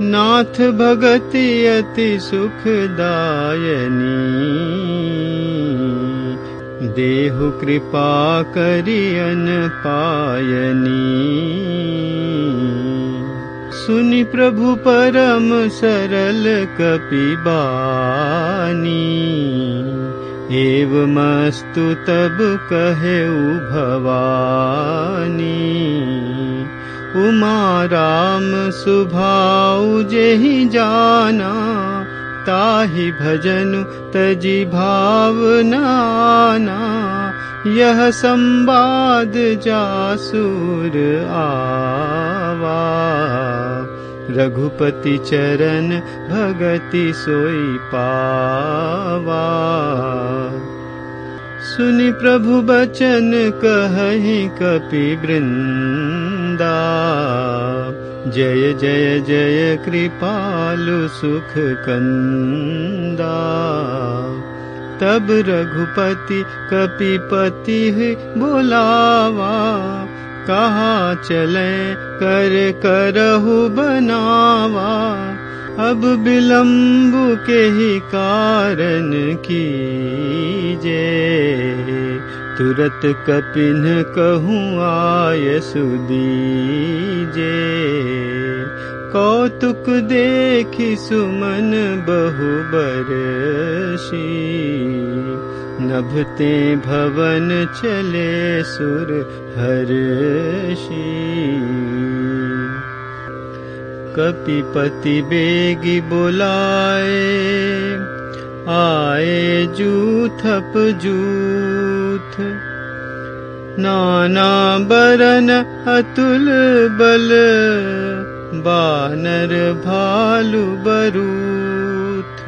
नाथ भगति अति सुखदायनी। देहु कृपा करियन पायनी सुनि प्रभु परम सरल कपिबानी। एवमस्तु तब कहे भवानी उमा राम सुभाऊ जेहि जाना ताहि भजनु तजि भावनाना। यह संवाद जासुर आवा। रघुपति चरण भगति सोई पावा। सुनि प्रभु बचन कहि कपि वृन्दा जय जय जय कृपालु सुख कन्दा तब रघुपति कपिपति बोलावा। कहा चले, कर, करहु बनावा। अब विलम्ब के ही कारण की कीजे। तुरत कपिन कहूँ आय सुदीजे। कौतुक देखि सुमन बहु बरसी। नभते भवन चले सुर हर्षी कपिपति बेगी बोलाए आए जूथप जूथ नाना बरन अतुल बल बानर भालु बरूथ